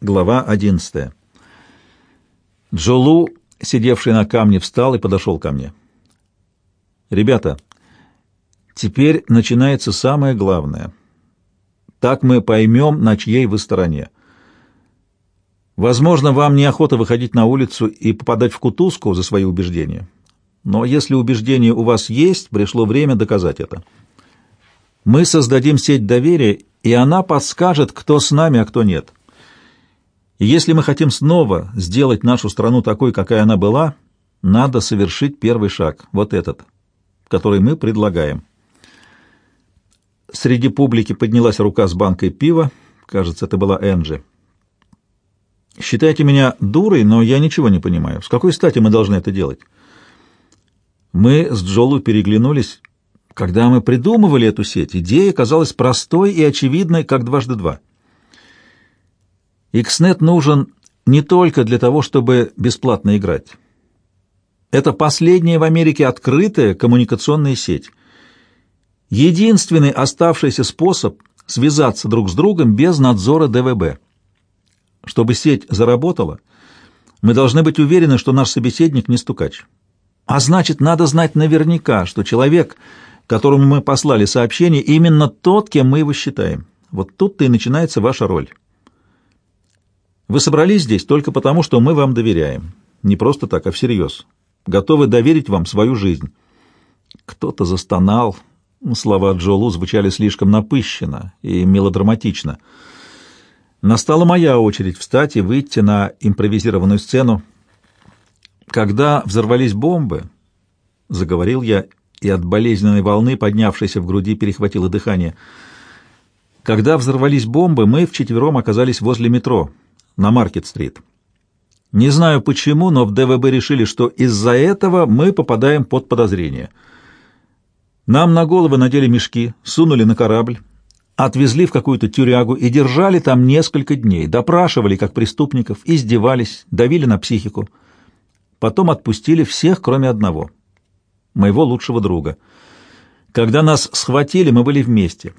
Глава 11. Джолу, сидевший на камне, встал и подошел ко мне. «Ребята, теперь начинается самое главное. Так мы поймем, на чьей вы стороне. Возможно, вам неохота выходить на улицу и попадать в кутузку за свои убеждения. Но если убеждения у вас есть, пришло время доказать это. Мы создадим сеть доверия, и она подскажет, кто с нами, а кто нет». И если мы хотим снова сделать нашу страну такой, какая она была, надо совершить первый шаг, вот этот, который мы предлагаем. Среди публики поднялась рука с банкой пива, кажется, это была Энджи. Считайте меня дурой, но я ничего не понимаю. С какой стати мы должны это делать? Мы с Джолу переглянулись. Когда мы придумывали эту сеть, идея казалась простой и очевидной, как дважды два. Икснет нужен не только для того, чтобы бесплатно играть. Это последняя в Америке открытая коммуникационная сеть. Единственный оставшийся способ связаться друг с другом без надзора ДВБ. Чтобы сеть заработала, мы должны быть уверены, что наш собеседник не стукач. А значит, надо знать наверняка, что человек, которому мы послали сообщение, именно тот, кем мы его считаем. Вот тут-то и начинается ваша роль. Вы собрались здесь только потому, что мы вам доверяем. Не просто так, а всерьез. Готовы доверить вам свою жизнь. Кто-то застонал. Слова Джолу звучали слишком напыщенно и мелодраматично. Настала моя очередь встать и выйти на импровизированную сцену. Когда взорвались бомбы, заговорил я, и от болезненной волны, поднявшейся в груди, перехватило дыхание. Когда взорвались бомбы, мы вчетвером оказались возле метро — на Маркет-стрит. Не знаю почему, но в ДВБ решили, что из-за этого мы попадаем под подозрение. Нам на головы надели мешки, сунули на корабль, отвезли в какую-то тюрягу и держали там несколько дней, допрашивали как преступников, издевались, давили на психику. Потом отпустили всех, кроме одного, моего лучшего друга. Когда нас схватили, мы были вместе.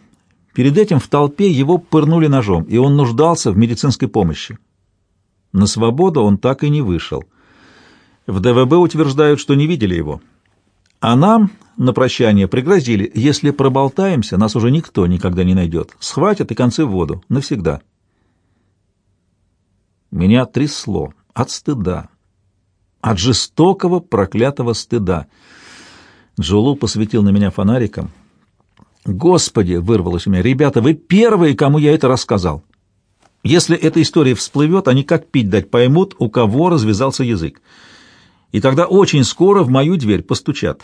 Перед этим в толпе его пырнули ножом, и он нуждался в медицинской помощи. На свободу он так и не вышел. В ДВБ утверждают, что не видели его. А нам на прощание пригрозили, если проболтаемся, нас уже никто никогда не найдет. Схватят и концы в воду. Навсегда. Меня трясло от стыда. От жестокого, проклятого стыда. Джулу посветил на меня фонариком. «Господи!» — вырвалось у меня. «Ребята, вы первые, кому я это рассказал. Если эта история всплывет, они как пить дать поймут, у кого развязался язык. И тогда очень скоро в мою дверь постучат.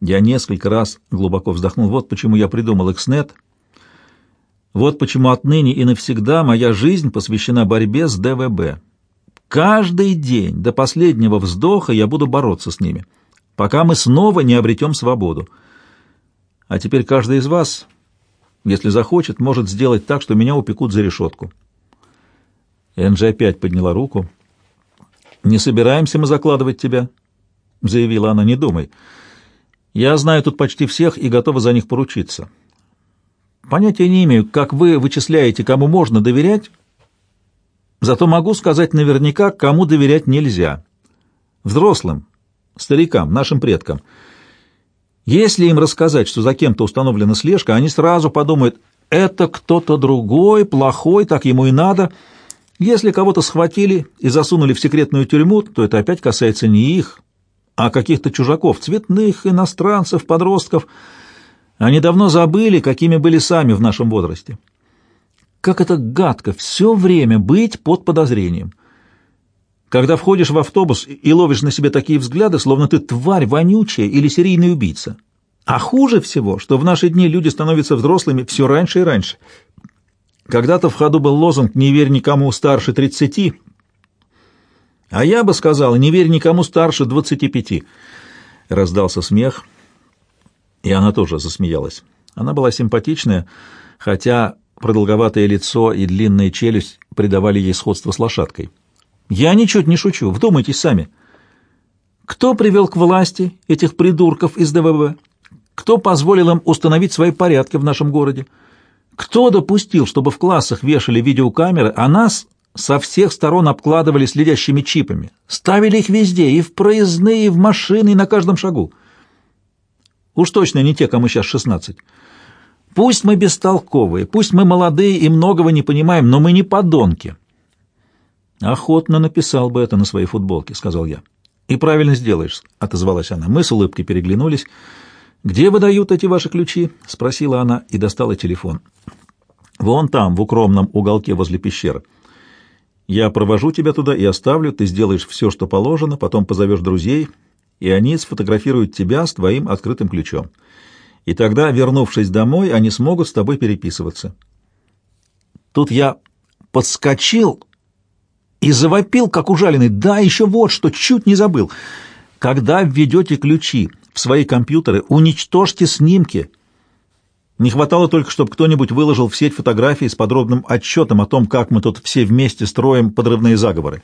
Я несколько раз глубоко вздохнул. Вот почему я придумал Экснет. Вот почему отныне и навсегда моя жизнь посвящена борьбе с ДВБ. Каждый день до последнего вздоха я буду бороться с ними, пока мы снова не обретем свободу. А теперь каждый из вас если захочет, может сделать так, что меня упекут за решетку. Энджи опять подняла руку. «Не собираемся мы закладывать тебя», — заявила она, — «не думай. Я знаю тут почти всех и готова за них поручиться. Понятия не имею, как вы вычисляете, кому можно доверять, зато могу сказать наверняка, кому доверять нельзя. Взрослым, старикам, нашим предкам — если им рассказать, что за кем-то установлена слежка, они сразу подумают, это кто-то другой, плохой, так ему и надо. Если кого-то схватили и засунули в секретную тюрьму, то это опять касается не их, а каких-то чужаков, цветных, иностранцев, подростков. Они давно забыли, какими были сами в нашем возрасте. Как это гадко все время быть под подозрением. Когда входишь в автобус и ловишь на себе такие взгляды, словно ты тварь вонючая или серийный убийца. А хуже всего, что в наши дни люди становятся взрослыми все раньше и раньше. Когда-то в ходу был лозунг «Не верь никому старше тридцати», а я бы сказал «Не верь никому старше двадцати пяти». Раздался смех, и она тоже засмеялась. Она была симпатичная, хотя продолговатое лицо и длинная челюсть придавали ей сходство с лошадкой. Я ничуть не шучу, вдумайтесь сами. Кто привел к власти этих придурков из ДВБ? Кто позволил им установить свои порядки в нашем городе? Кто допустил, чтобы в классах вешали видеокамеры, а нас со всех сторон обкладывали следящими чипами? Ставили их везде, и в проездные, и в машины, и на каждом шагу. Уж точно не те, кому сейчас шестнадцать. Пусть мы бестолковые, пусть мы молодые и многого не понимаем, но мы не подонки. Охотно написал бы это на своей футболке, сказал я. И правильно сделаешь, отозвалась она. Мы с улыбкой переглянулись. Где выдают эти ваши ключи? спросила она и достала телефон. Вон там, в укромном уголке возле пещеры. Я провожу тебя туда и оставлю, ты сделаешь все, что положено, потом позовешь друзей, и они сфотографируют тебя с твоим открытым ключом. И тогда, вернувшись домой, они смогут с тобой переписываться. Тут я подскочил и завопил, как ужаленный. Да, еще вот что, чуть не забыл. Когда введете ключи в свои компьютеры, уничтожьте снимки. Не хватало только, чтобы кто-нибудь выложил в сеть фотографии с подробным отчетом о том, как мы тут все вместе строим подрывные заговоры.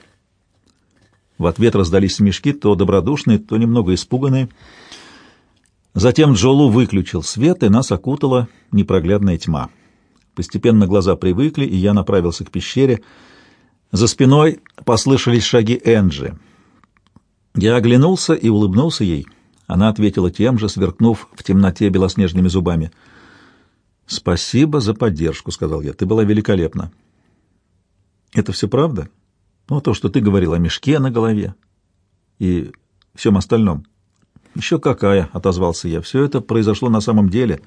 В ответ раздались смешки, то добродушные, то немного испуганные. Затем Джолу выключил свет, и нас окутала непроглядная тьма. Постепенно глаза привыкли, и я направился к пещере. За спиной послышались шаги Энджи. Я оглянулся и улыбнулся ей. Она ответила тем же, сверкнув в темноте белоснежными зубами. «Спасибо за поддержку», — сказал я. «Ты была великолепна». «Это все правда?» Ну, то, что ты говорил о мешке на голове и всем остальном. Еще какая, — отозвался я. Все это произошло на самом деле.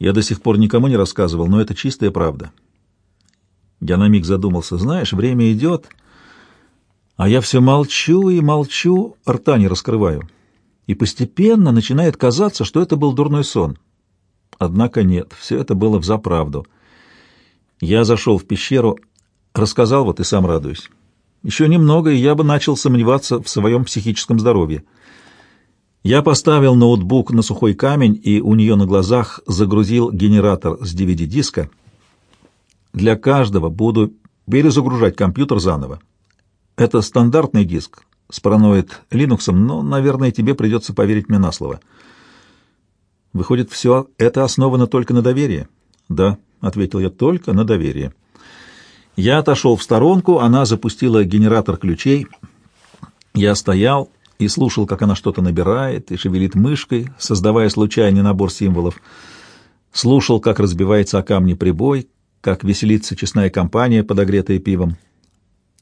Я до сих пор никому не рассказывал, но это чистая правда. Я на миг задумался. Знаешь, время идет, а я все молчу и молчу, рта не раскрываю. И постепенно начинает казаться, что это был дурной сон. Однако нет, все это было взаправду. Я зашел в пещеру, Рассказал, вот и сам радуюсь. Еще немного, и я бы начал сомневаться в своем психическом здоровье. Я поставил ноутбук на сухой камень и у нее на глазах загрузил генератор с DVD-диска. Для каждого буду перезагружать компьютер заново. Это стандартный диск с параноид Linux, но, наверное, тебе придется поверить мне на слово. Выходит, все это основано только на доверии? Да, — ответил я, — только на доверии. Я отошел в сторонку, она запустила генератор ключей. Я стоял и слушал, как она что-то набирает и шевелит мышкой, создавая случайный набор символов. Слушал, как разбивается о камни прибой, как веселится честная компания, подогретая пивом.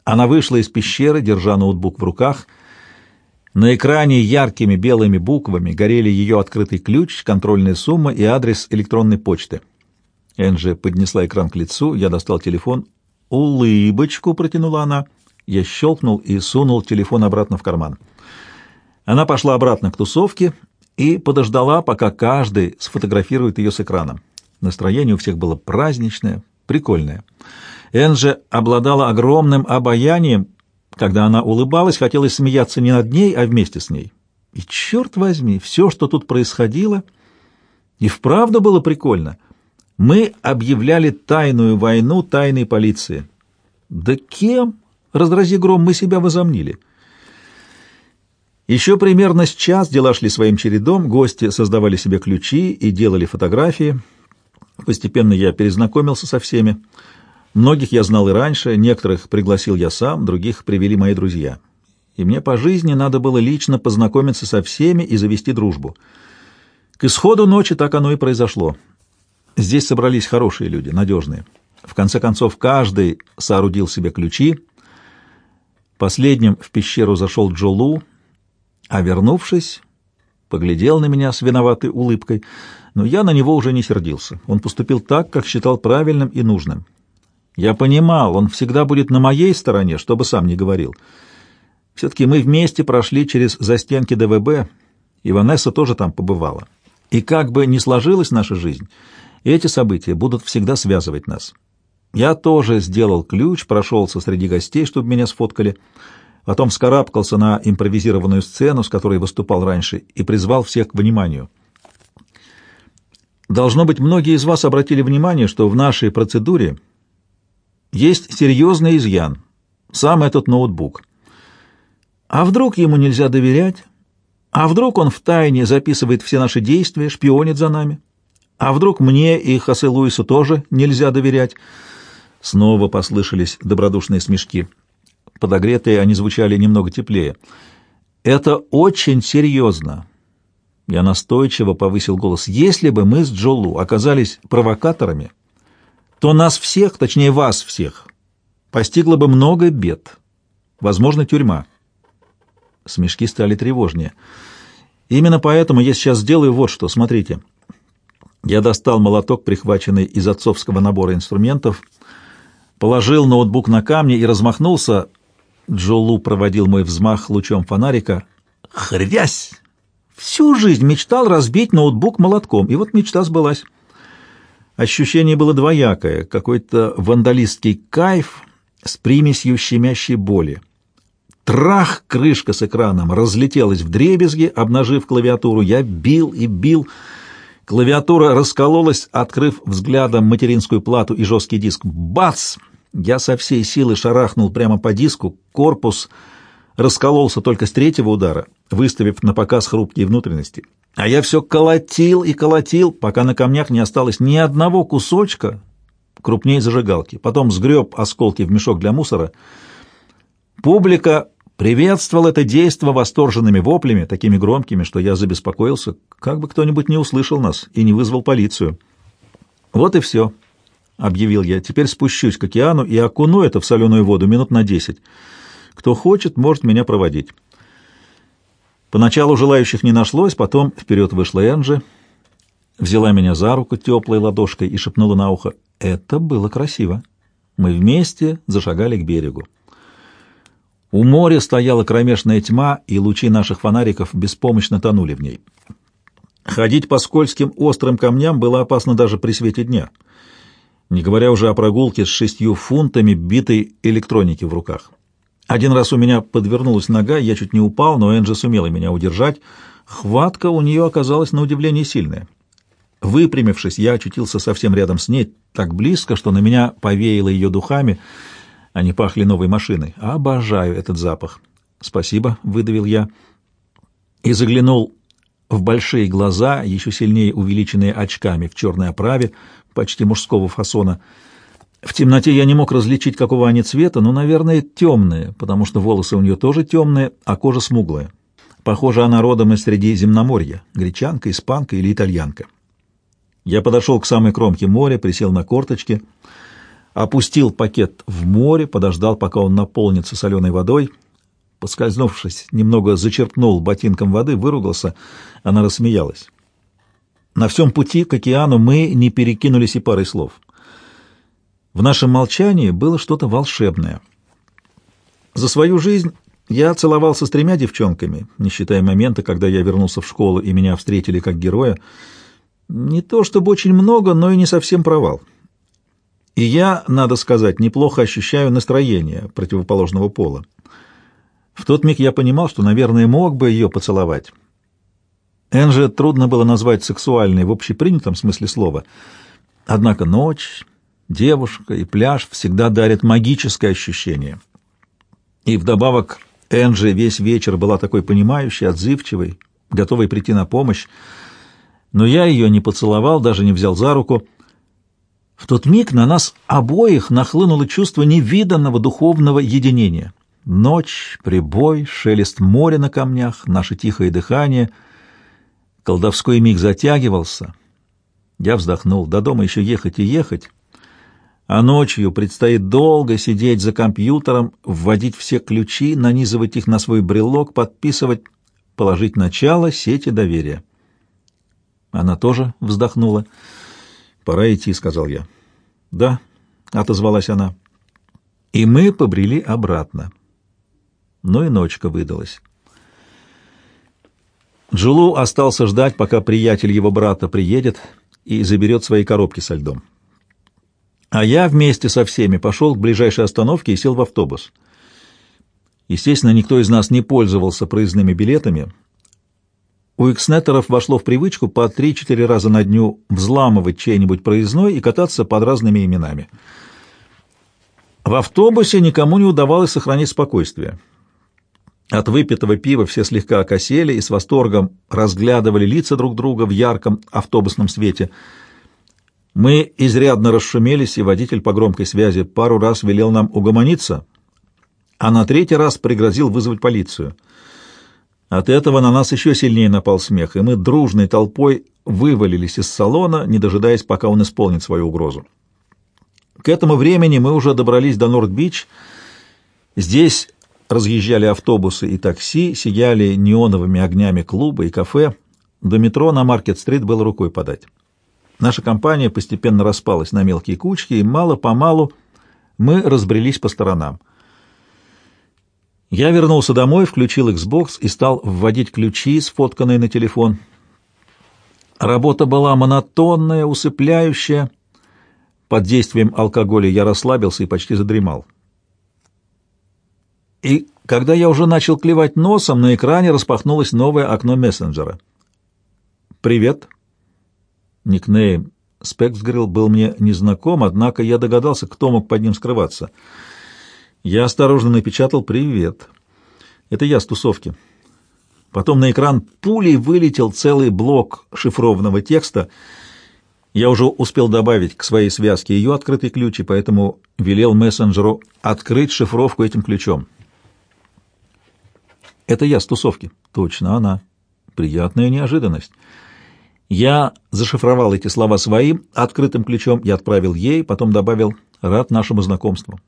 Она вышла из пещеры, держа ноутбук в руках. На экране яркими белыми буквами горели ее открытый ключ, контрольная сумма и адрес электронной почты. Энджи поднесла экран к лицу, я достал телефон. «Улыбочку!» — протянула она. Я щелкнул и сунул телефон обратно в карман. Она пошла обратно к тусовке и подождала, пока каждый сфотографирует ее с экрана. Настроение у всех было праздничное, прикольное. Энджи обладала огромным обаянием. Когда она улыбалась, хотелось смеяться не над ней, а вместе с ней. И, черт возьми, все, что тут происходило, и вправду было прикольно — мы объявляли тайную войну тайной полиции. Да кем, разрази гром, мы себя возомнили? Еще примерно с час дела шли своим чередом, гости создавали себе ключи и делали фотографии. Постепенно я перезнакомился со всеми. Многих я знал и раньше, некоторых пригласил я сам, других привели мои друзья. И мне по жизни надо было лично познакомиться со всеми и завести дружбу. К исходу ночи так оно и произошло. Здесь собрались хорошие люди, надежные. В конце концов, каждый соорудил себе ключи. Последним в пещеру зашел Джолу, а вернувшись, поглядел на меня с виноватой улыбкой, но я на него уже не сердился. Он поступил так, как считал правильным и нужным. Я понимал, он всегда будет на моей стороне, что бы сам ни говорил. Все-таки мы вместе прошли через застенки ДВБ, и Ванесса тоже там побывала. И как бы ни сложилась наша жизнь, эти события будут всегда связывать нас. Я тоже сделал ключ, прошелся среди гостей, чтобы меня сфоткали, потом вскарабкался на импровизированную сцену, с которой выступал раньше, и призвал всех к вниманию. Должно быть, многие из вас обратили внимание, что в нашей процедуре есть серьезный изъян. Сам этот ноутбук. А вдруг ему нельзя доверять? А вдруг он втайне записывает все наши действия, шпионит за нами? А вдруг мне и Хосе Луису тоже нельзя доверять? Снова послышались добродушные смешки. Подогретые они звучали немного теплее. «Это очень серьезно!» Я настойчиво повысил голос. «Если бы мы с Джолу оказались провокаторами, то нас всех, точнее вас всех, постигло бы много бед. Возможно, тюрьма». Смешки стали тревожнее. «Именно поэтому я сейчас сделаю вот что. Смотрите». Я достал молоток, прихваченный из отцовского набора инструментов, положил ноутбук на камни и размахнулся. Джолу проводил мой взмах лучом фонарика. «Хрясь!» Всю жизнь мечтал разбить ноутбук молотком, и вот мечта сбылась. Ощущение было двоякое, какой-то вандалистский кайф с примесью щемящей боли. Трах! Крышка с экраном разлетелась в дребезги, обнажив клавиатуру. Я бил и бил. Клавиатура раскололась, открыв взглядом материнскую плату и жесткий диск. Бац! Я со всей силы шарахнул прямо по диску. Корпус раскололся только с третьего удара, выставив на показ хрупкие внутренности. А я все колотил и колотил, пока на камнях не осталось ни одного кусочка крупнее зажигалки. Потом сгреб осколки в мешок для мусора. Публика приветствовал это действо восторженными воплями, такими громкими, что я забеспокоился, как бы кто-нибудь не услышал нас и не вызвал полицию. «Вот и все», — объявил я. «Теперь спущусь к океану и окуну это в соленую воду минут на десять». Кто хочет, может меня проводить. Поначалу желающих не нашлось, потом вперед вышла Энджи, взяла меня за руку теплой ладошкой и шепнула на ухо. Это было красиво. Мы вместе зашагали к берегу. У моря стояла кромешная тьма, и лучи наших фонариков беспомощно тонули в ней. Ходить по скользким острым камням было опасно даже при свете дня, не говоря уже о прогулке с шестью фунтами битой электроники в руках. Один раз у меня подвернулась нога, я чуть не упал, но Энджи сумела меня удержать. Хватка у нее оказалась на удивление сильная. Выпрямившись, я очутился совсем рядом с ней, так близко, что на меня повеяло ее духами. Они пахли новой машиной. Обожаю этот запах. «Спасибо», — выдавил я. И заглянул в большие глаза, еще сильнее увеличенные очками в черной оправе, почти мужского фасона — в темноте я не мог различить, какого они цвета, но, наверное, темные, потому что волосы у нее тоже темные, а кожа смуглая. Похоже, она родом из среди земноморья, гречанка, испанка или итальянка. Я подошел к самой кромке моря, присел на корточки, опустил пакет в море, подождал, пока он наполнится соленой водой. Поскользнувшись, немного зачерпнул ботинком воды, выругался, она рассмеялась. На всем пути к океану мы не перекинулись и парой слов — в нашем молчании было что-то волшебное. За свою жизнь я целовался с тремя девчонками, не считая момента, когда я вернулся в школу и меня встретили как героя. Не то чтобы очень много, но и не совсем провал. И я, надо сказать, неплохо ощущаю настроение противоположного пола. В тот миг я понимал, что, наверное, мог бы ее поцеловать. Энже трудно было назвать сексуальной в общепринятом смысле слова. Однако ночь, Девушка и пляж всегда дарят магическое ощущение. И вдобавок Энджи весь вечер была такой понимающей, отзывчивой, готовой прийти на помощь. Но я ее не поцеловал, даже не взял за руку. В тот миг на нас обоих нахлынуло чувство невиданного духовного единения. Ночь, прибой, шелест моря на камнях, наше тихое дыхание. Колдовской миг затягивался. Я вздохнул. До дома еще ехать и ехать а ночью предстоит долго сидеть за компьютером, вводить все ключи, нанизывать их на свой брелок, подписывать, положить начало сети доверия. Она тоже вздохнула. «Пора идти», — сказал я. «Да», — отозвалась она. И мы побрели обратно. Но и ночка выдалась. Джулу остался ждать, пока приятель его брата приедет и заберет свои коробки со льдом. А я вместе со всеми пошел к ближайшей остановке и сел в автобус. Естественно, никто из нас не пользовался проездными билетами. У экснеттеров вошло в привычку по 3-4 раза на дню взламывать чей-нибудь проездной и кататься под разными именами. В автобусе никому не удавалось сохранить спокойствие. От выпитого пива все слегка окосели и с восторгом разглядывали лица друг друга в ярком автобусном свете — Мы изрядно расшумелись, и водитель по громкой связи пару раз велел нам угомониться, а на третий раз пригрозил вызвать полицию. От этого на нас еще сильнее напал смех, и мы дружной толпой вывалились из салона, не дожидаясь, пока он исполнит свою угрозу. К этому времени мы уже добрались до Норд-Бич. Здесь разъезжали автобусы и такси, сияли неоновыми огнями клубы и кафе. До метро на Маркет-стрит было рукой подать. Наша компания постепенно распалась на мелкие кучки, и мало-помалу мы разбрелись по сторонам. Я вернулся домой, включил Xbox и стал вводить ключи, сфотканные на телефон. Работа была монотонная, усыпляющая. Под действием алкоголя я расслабился и почти задремал. И когда я уже начал клевать носом, на экране распахнулось новое окно мессенджера. «Привет», Никнейм Спексгрилл был мне незнаком, однако я догадался, кто мог под ним скрываться. Я осторожно напечатал «Привет». Это я с тусовки. Потом на экран пулей вылетел целый блок шифрованного текста. Я уже успел добавить к своей связке ее открытый ключ, и поэтому велел мессенджеру открыть шифровку этим ключом. Это я с тусовки. Точно она. Приятная неожиданность. Я зашифровал эти слова своим открытым ключом и отправил ей, потом добавил «рад нашему знакомству».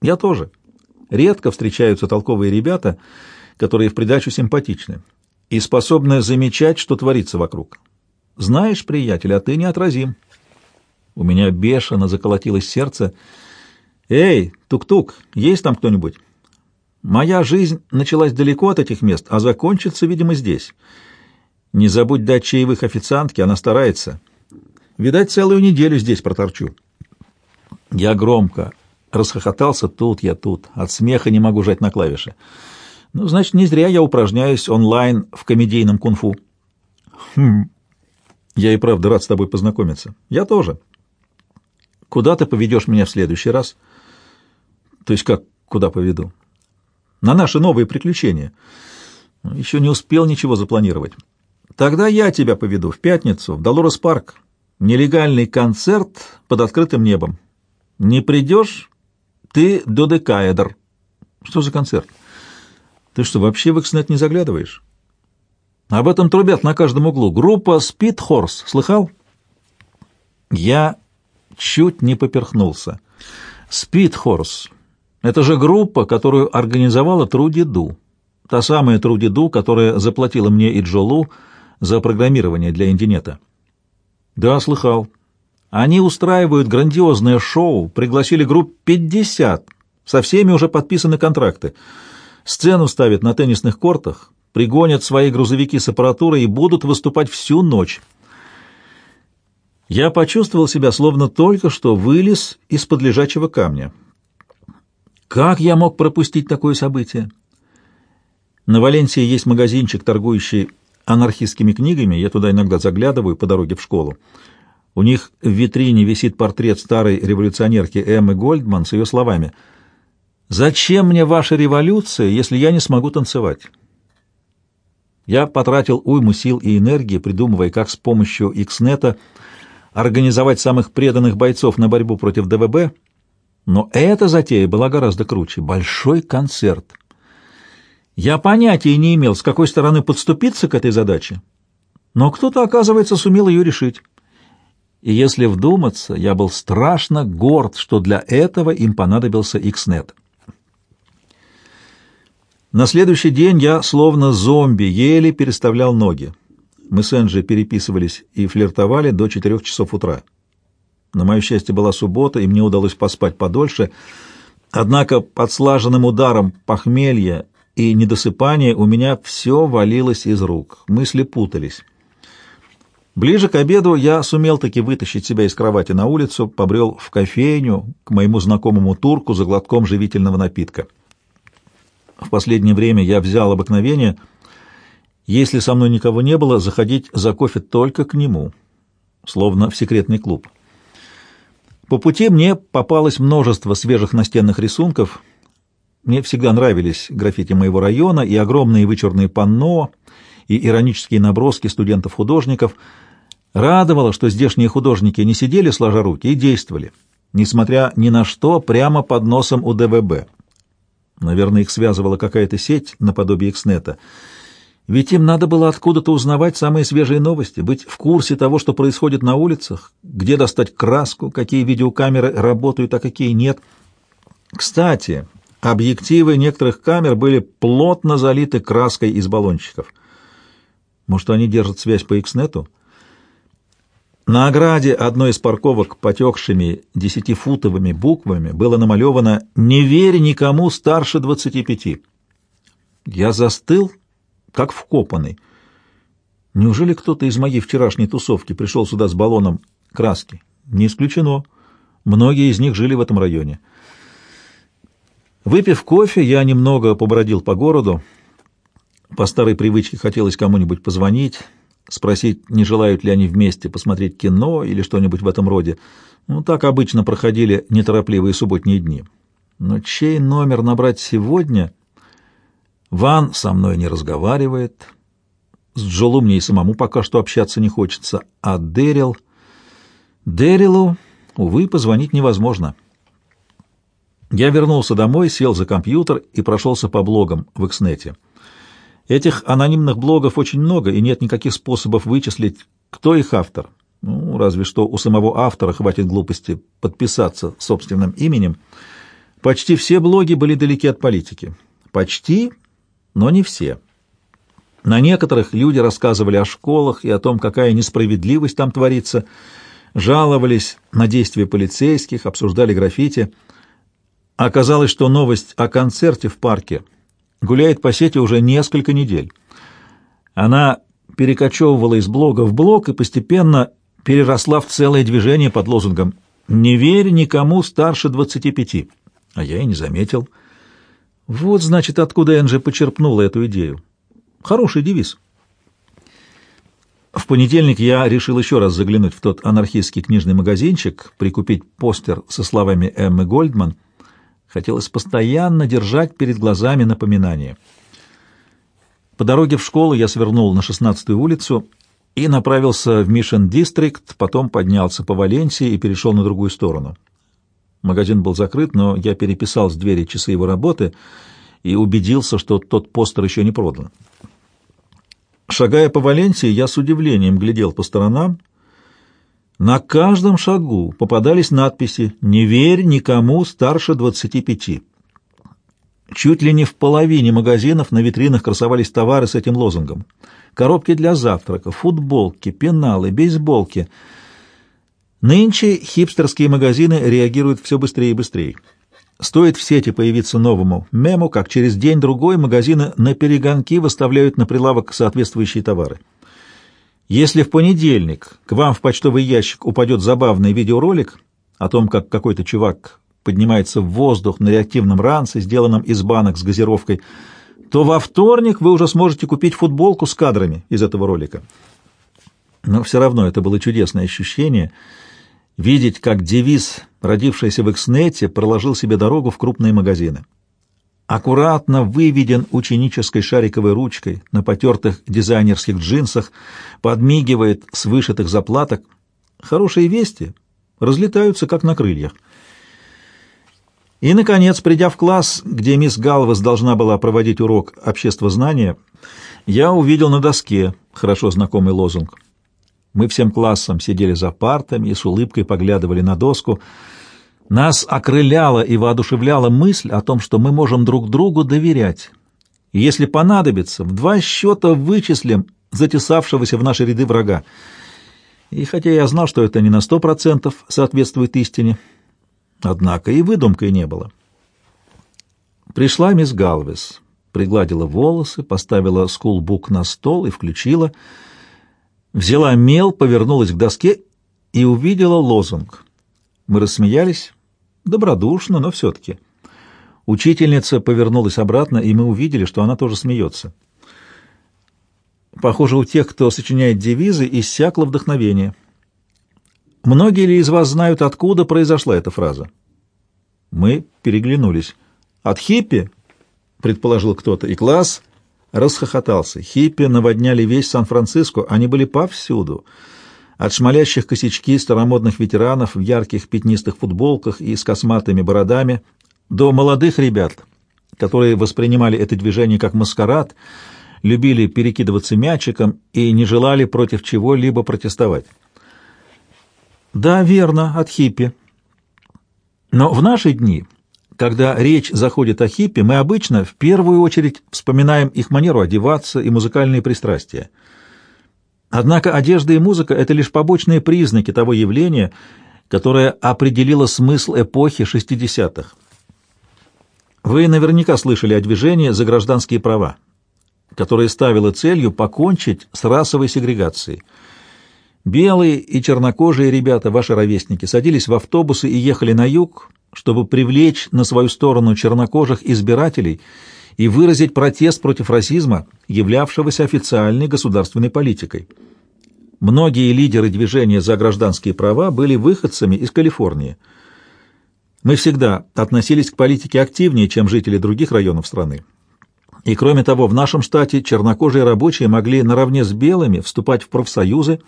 Я тоже. Редко встречаются толковые ребята, которые в придачу симпатичны и способны замечать, что творится вокруг. Знаешь, приятель, а ты неотразим. У меня бешено заколотилось сердце. «Эй, тук-тук, есть там кто-нибудь?» Моя жизнь началась далеко от этих мест, а закончится, видимо, здесь. Не забудь дать чаевых официантке, она старается. Видать, целую неделю здесь проторчу. Я громко расхохотался, тут я тут. От смеха не могу жать на клавиши. Ну, значит, не зря я упражняюсь онлайн в комедийном кунг-фу. Хм. Я и правда рад с тобой познакомиться. Я тоже. Куда ты поведешь меня в следующий раз? То есть как куда поведу? На наши новые приключения. Еще не успел ничего запланировать. Тогда я тебя поведу в пятницу в Долорес Парк. Нелегальный концерт под открытым небом. Не придешь, ты додекаэдр. Что за концерт? Ты что, вообще в Экснет не заглядываешь? Об этом трубят на каждом углу. Группа Horse. Слыхал? Я чуть не поперхнулся. Horse. Это же группа, которую организовала Труди Ду. Та самая Труди Ду, которая заплатила мне и Джолу за программирование для Индинета. Да, слыхал. Они устраивают грандиозное шоу, пригласили групп 50, со всеми уже подписаны контракты. Сцену ставят на теннисных кортах, пригонят свои грузовики с аппаратурой и будут выступать всю ночь. Я почувствовал себя, словно только что вылез из-под лежачего камня. Как я мог пропустить такое событие? На Валенсии есть магазинчик, торгующий анархистскими книгами, я туда иногда заглядываю по дороге в школу. У них в витрине висит портрет старой революционерки Эммы Гольдман с ее словами «Зачем мне ваша революция, если я не смогу танцевать?» Я потратил уйму сил и энергии, придумывая, как с помощью Икснета организовать самых преданных бойцов на борьбу против ДВБ, но эта затея была гораздо круче. Большой концерт. Я понятия не имел, с какой стороны подступиться к этой задаче, но кто-то, оказывается, сумел ее решить. И если вдуматься, я был страшно горд, что для этого им понадобился Икснет. На следующий день я, словно зомби, еле переставлял ноги. Мы с Энджи переписывались и флиртовали до четырех часов утра. На мое счастье, была суббота, и мне удалось поспать подольше. Однако под слаженным ударом похмелья и недосыпание у меня все валилось из рук, мысли путались. Ближе к обеду я сумел таки вытащить себя из кровати на улицу, побрел в кофейню к моему знакомому турку за глотком живительного напитка. В последнее время я взял обыкновение, если со мной никого не было, заходить за кофе только к нему, словно в секретный клуб. По пути мне попалось множество свежих настенных рисунков — мне всегда нравились граффити моего района и огромные вычурные панно, и иронические наброски студентов-художников. Радовало, что здешние художники не сидели сложа руки и действовали, несмотря ни на что, прямо под носом у ДВБ. Наверное, их связывала какая-то сеть наподобие Экснета. Ведь им надо было откуда-то узнавать самые свежие новости, быть в курсе того, что происходит на улицах, где достать краску, какие видеокамеры работают, а какие нет. Кстати, объективы некоторых камер были плотно залиты краской из баллончиков. Может, они держат связь по Экснету? На ограде одной из парковок потекшими десятифутовыми буквами было намалевано «Не верь никому старше двадцати пяти». Я застыл, как вкопанный. Неужели кто-то из моей вчерашней тусовки пришел сюда с баллоном краски? Не исключено. Многие из них жили в этом районе. Выпив кофе, я немного побродил по городу. По старой привычке хотелось кому-нибудь позвонить, спросить, не желают ли они вместе посмотреть кино или что-нибудь в этом роде. Ну, так обычно проходили неторопливые субботние дни. Но чей номер набрать сегодня? Ван со мной не разговаривает. С Джолу мне и самому пока что общаться не хочется. А Дэрил... Дэрилу, увы, позвонить невозможно. Я вернулся домой, сел за компьютер и прошелся по блогам в Экснете. Этих анонимных блогов очень много, и нет никаких способов вычислить, кто их автор. Ну, разве что у самого автора хватит глупости подписаться собственным именем. Почти все блоги были далеки от политики. Почти, но не все. На некоторых люди рассказывали о школах и о том, какая несправедливость там творится, жаловались на действия полицейских, обсуждали граффити. Оказалось, что новость о концерте в парке – гуляет по сети уже несколько недель. Она перекочевывала из блога в блог и постепенно переросла в целое движение под лозунгом «Не верь никому старше 25». А я и не заметил. Вот, значит, откуда Энджи почерпнула эту идею. Хороший девиз. В понедельник я решил еще раз заглянуть в тот анархистский книжный магазинчик, прикупить постер со словами Эммы Гольдман — Хотелось постоянно держать перед глазами напоминание. По дороге в школу я свернул на 16-ю улицу и направился в Мишен Дистрикт, потом поднялся по Валенсии и перешел на другую сторону. Магазин был закрыт, но я переписал с двери часы его работы и убедился, что тот постер еще не продан. Шагая по Валенсии, я с удивлением глядел по сторонам на каждом шагу попадались надписи «Не верь никому старше 25». Чуть ли не в половине магазинов на витринах красовались товары с этим лозунгом. Коробки для завтрака, футболки, пеналы, бейсболки. Нынче хипстерские магазины реагируют все быстрее и быстрее. Стоит в сети появиться новому мему, как через день-другой магазины на перегонки выставляют на прилавок соответствующие товары. Если в понедельник к вам в почтовый ящик упадет забавный видеоролик о том, как какой-то чувак поднимается в воздух на реактивном ранце, сделанном из банок с газировкой, то во вторник вы уже сможете купить футболку с кадрами из этого ролика. Но все равно это было чудесное ощущение — видеть, как девиз, родившийся в Экснете, проложил себе дорогу в крупные магазины аккуратно выведен ученической шариковой ручкой на потертых дизайнерских джинсах, подмигивает с вышитых заплаток. Хорошие вести разлетаются, как на крыльях. И, наконец, придя в класс, где мисс Галвас должна была проводить урок обществознания, я увидел на доске хорошо знакомый лозунг. Мы всем классом сидели за партами и с улыбкой поглядывали на доску — нас окрыляла и воодушевляла мысль о том, что мы можем друг другу доверять. И если понадобится, в два счета вычислим затесавшегося в наши ряды врага. И хотя я знал, что это не на сто процентов соответствует истине, однако и выдумкой не было. Пришла мисс Галвес, пригладила волосы, поставила скулбук на стол и включила, взяла мел, повернулась к доске и увидела лозунг. Мы рассмеялись, Добродушно, но все-таки. Учительница повернулась обратно, и мы увидели, что она тоже смеется. Похоже, у тех, кто сочиняет девизы, иссякло вдохновение. Многие ли из вас знают, откуда произошла эта фраза? Мы переглянулись. «От хиппи?» — предположил кто-то, и класс расхохотался. Хиппи наводняли весь Сан-Франциско, они были повсюду. От шмалящих косячки старомодных ветеранов в ярких пятнистых футболках и с косматыми бородами до молодых ребят, которые воспринимали это движение как маскарад, любили перекидываться мячиком и не желали против чего-либо протестовать. Да, верно, от хиппи. Но в наши дни, когда речь заходит о хиппи, мы обычно в первую очередь вспоминаем их манеру одеваться и музыкальные пристрастия. Однако одежда и музыка — это лишь побочные признаки того явления, которое определило смысл эпохи 60-х. Вы наверняка слышали о движении за гражданские права, которое ставило целью покончить с расовой сегрегацией. Белые и чернокожие ребята, ваши ровесники, садились в автобусы и ехали на юг, чтобы привлечь на свою сторону чернокожих избирателей и выразить протест против расизма, являвшегося официальной государственной политикой. Многие лидеры движения за гражданские права были выходцами из Калифорнии – мы всегда относились к политике активнее, чем жители других районов страны. И кроме того, в нашем штате чернокожие рабочие могли наравне с белыми вступать в профсоюзы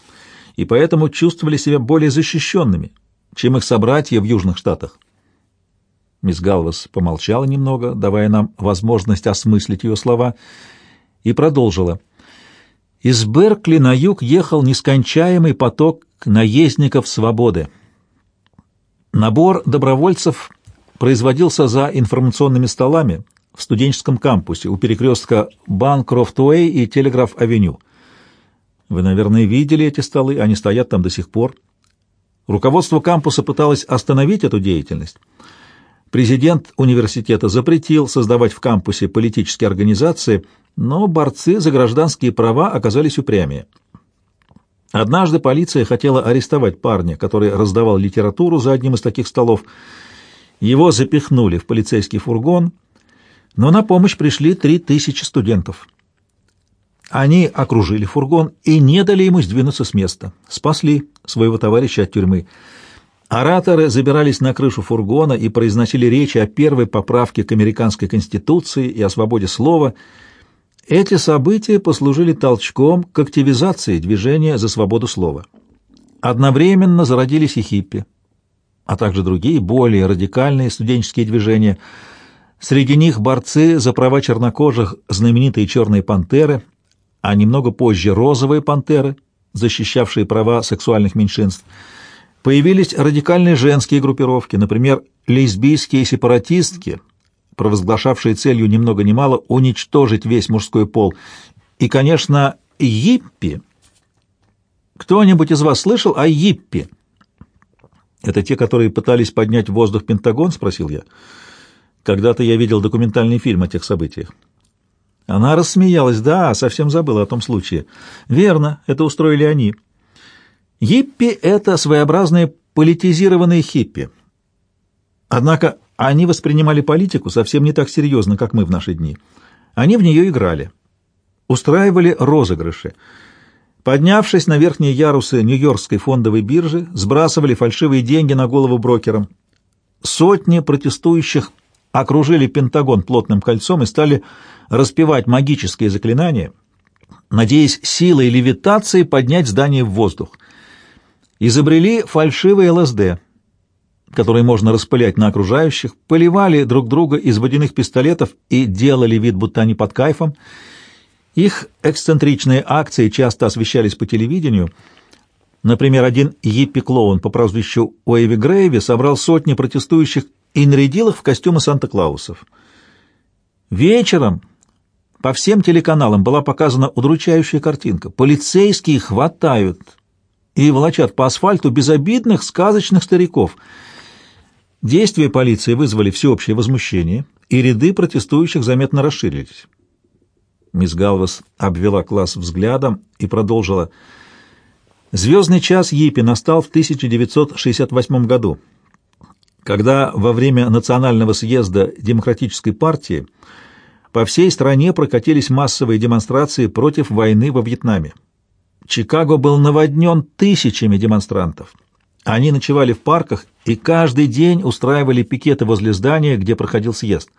и поэтому чувствовали себя более защищенными, чем их собратья в южных штатах. Мисс Галвас помолчала немного, давая нам возможность осмыслить ее слова, и продолжила. Из Беркли на юг ехал нескончаемый поток наездников свободы. Набор добровольцев производился за информационными столами в студенческом кампусе у перекрестка Банкрофт-Уэй и Телеграф-Авеню. Вы, наверное, видели эти столы, они стоят там до сих пор. Руководство кампуса пыталось остановить эту деятельность. Президент университета запретил создавать в кампусе политические организации, но борцы за гражданские права оказались упрямее. Однажды полиция хотела арестовать парня, который раздавал литературу за одним из таких столов. Его запихнули в полицейский фургон, но на помощь пришли три тысячи студентов. Они окружили фургон и не дали ему сдвинуться с места. Спасли своего товарища от тюрьмы. Ораторы забирались на крышу фургона и произносили речи о первой поправке к американской конституции и о свободе слова – эти события послужили толчком к активизации движения за свободу слова. Одновременно зародились и хиппи, а также другие, более радикальные студенческие движения. Среди них борцы за права чернокожих, знаменитые «Черные пантеры», а немного позже «Розовые пантеры», защищавшие права сексуальных меньшинств. Появились радикальные женские группировки, например, лесбийские сепаратистки – провозглашавшие целью ни много ни мало уничтожить весь мужской пол. И, конечно, Йиппи. Кто-нибудь из вас слышал о Йиппи? Это те, которые пытались поднять в воздух Пентагон, спросил я. Когда-то я видел документальный фильм о тех событиях. Она рассмеялась. Да, совсем забыла о том случае. Верно, это устроили они. Йиппи — это своеобразные политизированные хиппи. Однако они воспринимали политику совсем не так серьезно, как мы в наши дни. Они в нее играли, устраивали розыгрыши. Поднявшись на верхние ярусы Нью-Йоркской фондовой биржи, сбрасывали фальшивые деньги на голову брокерам. Сотни протестующих окружили Пентагон плотным кольцом и стали распевать магические заклинания, надеясь силой левитации поднять здание в воздух. Изобрели фальшивые ЛСД — которые можно распылять на окружающих, поливали друг друга из водяных пистолетов и делали вид, будто они под кайфом. Их эксцентричные акции часто освещались по телевидению. Например, один епи-клоун по прозвищу Уэйви Грейви собрал сотни протестующих и нарядил их в костюмы Санта-Клаусов. Вечером по всем телеканалам была показана удручающая картинка. Полицейские хватают и волочат по асфальту безобидных сказочных стариков — Действия полиции вызвали всеобщее возмущение, и ряды протестующих заметно расширились. Мисс Галвас обвела класс взглядом и продолжила. «Звездный час Йипи настал в 1968 году, когда во время национального съезда Демократической партии по всей стране прокатились массовые демонстрации против войны во Вьетнаме. Чикаго был наводнен тысячами демонстрантов. Они ночевали в парках и каждый день устраивали пикеты возле здания, где проходил съезд.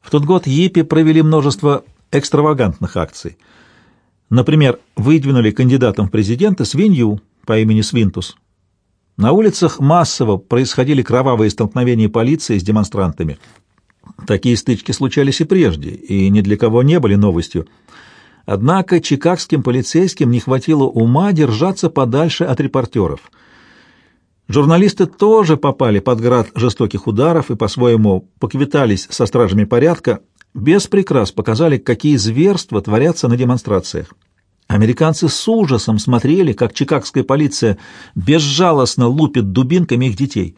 В тот год Йиппи провели множество экстравагантных акций. Например, выдвинули кандидатом в президенты свинью по имени Свинтус. На улицах массово происходили кровавые столкновения полиции с демонстрантами. Такие стычки случались и прежде, и ни для кого не были новостью. Однако чикагским полицейским не хватило ума держаться подальше от репортеров. Журналисты тоже попали под град жестоких ударов и по-своему поквитались со стражами порядка, без прикрас показали, какие зверства творятся на демонстрациях. Американцы с ужасом смотрели, как чикагская полиция безжалостно лупит дубинками их детей.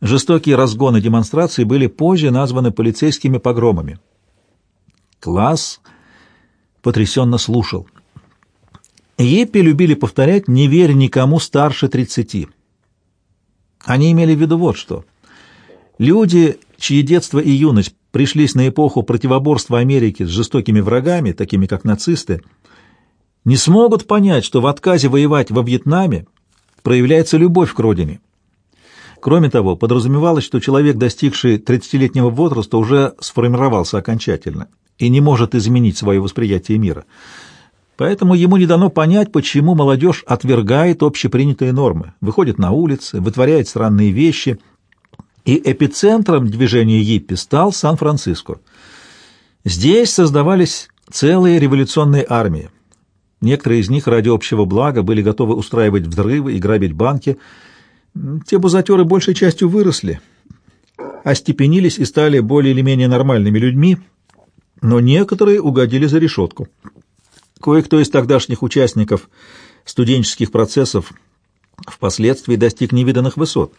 Жестокие разгоны демонстраций были позже названы полицейскими погромами. Класс потрясенно слушал. Еппи любили повторять «не верь никому старше тридцати». Они имели в виду вот что. Люди, чьи детство и юность пришлись на эпоху противоборства Америки с жестокими врагами, такими как нацисты, не смогут понять, что в отказе воевать во Вьетнаме проявляется любовь к родине. Кроме того, подразумевалось, что человек, достигший 30-летнего возраста, уже сформировался окончательно и не может изменить свое восприятие мира. Поэтому ему не дано понять, почему молодежь отвергает общепринятые нормы, выходит на улицы, вытворяет странные вещи, и эпицентром движения Йиппи стал Сан-Франциско. Здесь создавались целые революционные армии. Некоторые из них ради общего блага были готовы устраивать взрывы и грабить банки. Те бузатеры большей частью выросли, остепенились и стали более или менее нормальными людьми, но некоторые угодили за решетку. Кое-кто из тогдашних участников студенческих процессов впоследствии достиг невиданных высот.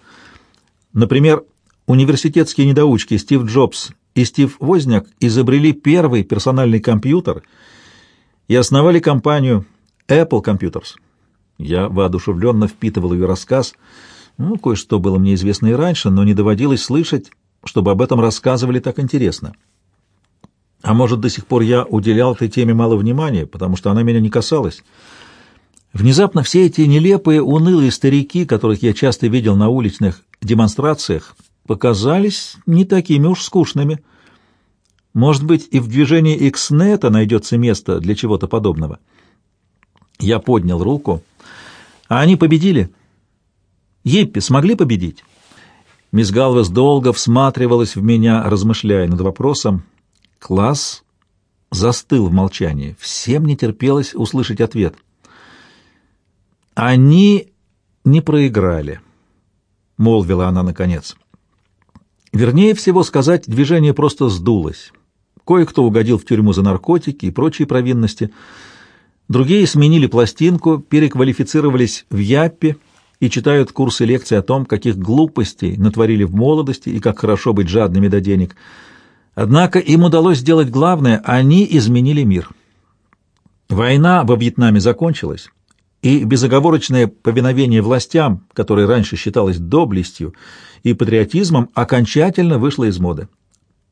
Например, университетские недоучки Стив Джобс и Стив Возняк изобрели первый персональный компьютер и основали компанию Apple Computers. Я воодушевленно впитывал ее рассказ. Ну, кое-что было мне известно и раньше, но не доводилось слышать, чтобы об этом рассказывали так интересно. А может, до сих пор я уделял этой теме мало внимания, потому что она меня не касалась. Внезапно все эти нелепые, унылые старики, которых я часто видел на уличных демонстрациях, показались не такими уж скучными. Может быть, и в движении Икснета найдется место для чего-то подобного. Я поднял руку. А они победили? Еппи смогли победить? Мисс Галвес долго всматривалась в меня, размышляя над вопросом. Класс застыл в молчании. Всем не терпелось услышать ответ. «Они не проиграли», — молвила она наконец. Вернее всего сказать, движение просто сдулось. Кое-кто угодил в тюрьму за наркотики и прочие провинности. Другие сменили пластинку, переквалифицировались в Яппе и читают курсы лекций о том, каких глупостей натворили в молодости и как хорошо быть жадными до денег — Однако им удалось сделать главное — они изменили мир. Война во Вьетнаме закончилась, и безоговорочное повиновение властям, которое раньше считалось доблестью и патриотизмом, окончательно вышло из моды.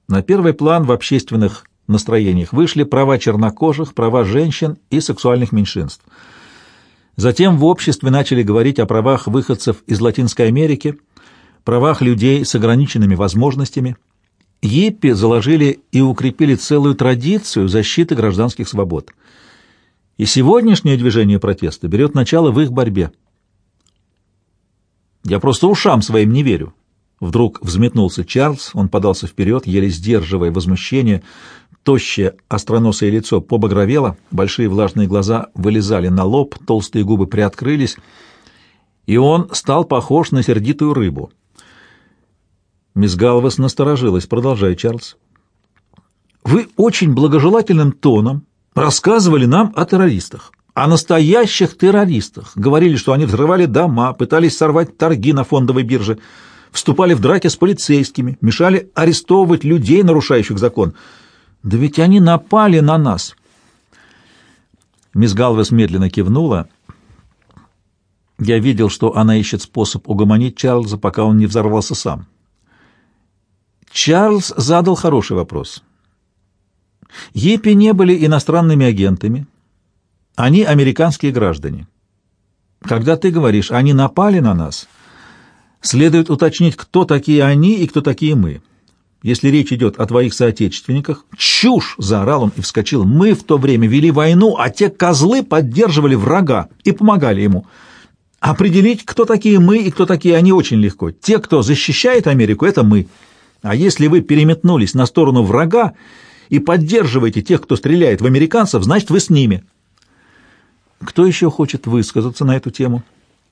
На первый план в общественных настроениях вышли права чернокожих, права женщин и сексуальных меньшинств. Затем в обществе начали говорить о правах выходцев из Латинской Америки, правах людей с ограниченными возможностями – Еппи заложили и укрепили целую традицию защиты гражданских свобод. И сегодняшнее движение протеста берет начало в их борьбе. «Я просто ушам своим не верю». Вдруг взметнулся Чарльз, он подался вперед, еле сдерживая возмущение. Тощее остроносое лицо побагровело, большие влажные глаза вылезали на лоб, толстые губы приоткрылись, и он стал похож на сердитую рыбу — Мисс Галвас насторожилась. Продолжай, Чарльз. Вы очень благожелательным тоном рассказывали нам о террористах, о настоящих террористах. Говорили, что они взрывали дома, пытались сорвать торги на фондовой бирже, вступали в драки с полицейскими, мешали арестовывать людей, нарушающих закон. Да ведь они напали на нас. Мисс Галвес медленно кивнула. Я видел, что она ищет способ угомонить Чарльза, пока он не взорвался сам. Чарльз задал хороший вопрос. Епи не были иностранными агентами. Они американские граждане. Когда ты говоришь «они напали на нас», следует уточнить, кто такие они и кто такие мы. если речь идет о твоих соотечественниках. Чушь! — заорал он и вскочил. Мы в то время вели войну, а те козлы поддерживали врага и помогали ему. Определить, кто такие мы и кто такие они, очень легко. Те, кто защищает Америку, — это мы. А если вы переметнулись на сторону врага и поддерживаете тех, кто стреляет в американцев, значит, вы с ними. Кто еще хочет высказаться на эту тему?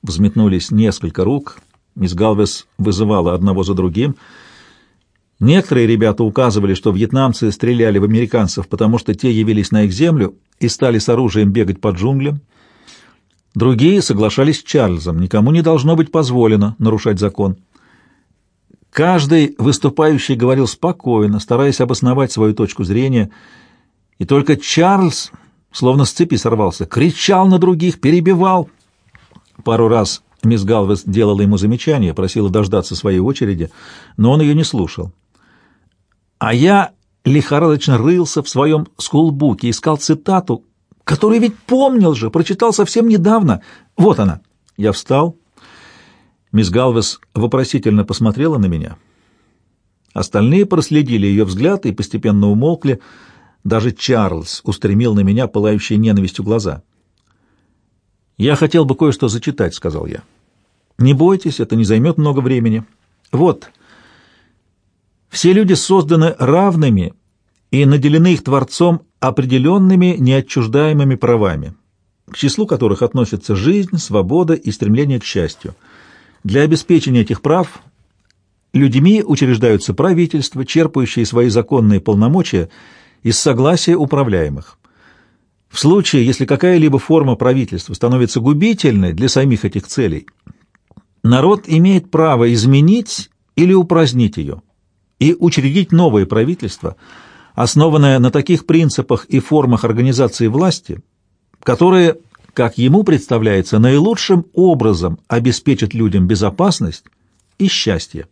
Взметнулись несколько рук. Мисс Галвес вызывала одного за другим — Некоторые ребята указывали, что вьетнамцы стреляли в американцев, потому что те явились на их землю и стали с оружием бегать по джунглям. Другие соглашались с Чарльзом, никому не должно быть позволено нарушать закон. Каждый выступающий говорил спокойно, стараясь обосновать свою точку зрения, и только Чарльз, словно с цепи сорвался, кричал на других, перебивал. Пару раз мисс Галвес делала ему замечания, просила дождаться своей очереди, но он ее не слушал. А я лихорадочно рылся в своем скулбуке, искал цитату, которую ведь помнил же, прочитал совсем недавно. Вот она. Я встал. Мисс Галвес вопросительно посмотрела на меня. Остальные проследили ее взгляд и постепенно умолкли. Даже Чарльз устремил на меня пылающие ненавистью глаза. «Я хотел бы кое-что зачитать», — сказал я. «Не бойтесь, это не займет много времени. Вот...» Все люди созданы равными и наделены их Творцом определенными неотчуждаемыми правами, к числу которых относятся жизнь, свобода и стремление к счастью. Для обеспечения этих прав людьми учреждаются правительства, черпающие свои законные полномочия из согласия управляемых. В случае, если какая-либо форма правительства становится губительной для самих этих целей, народ имеет право изменить или упразднить ее и учредить новое правительство, основанное на таких принципах и формах организации власти, которые, как ему представляется, наилучшим образом обеспечат людям безопасность и счастье.